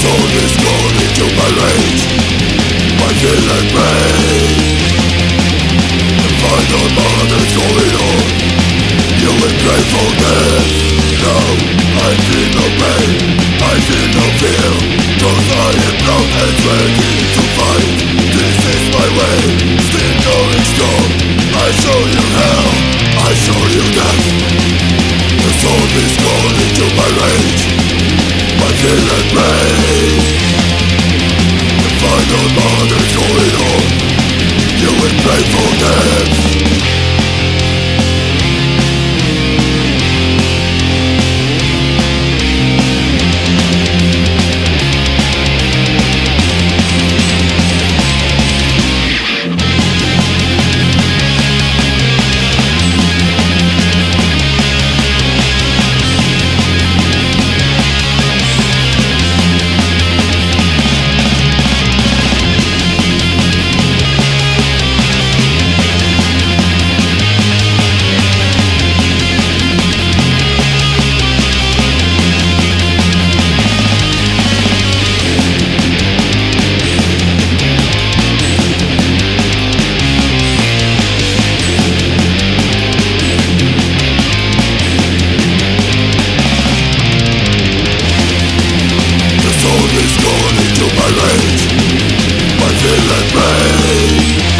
soul is calling to my rage I feel like pain And find our mother's going on You will pray for this No, I feel no pain I feel no fear Cause I am proud and ready to fight This is my way. Still going strong I show you hell I show you death The soul is calling to my rage killing me is calling to my late My villain rage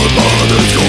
your mother's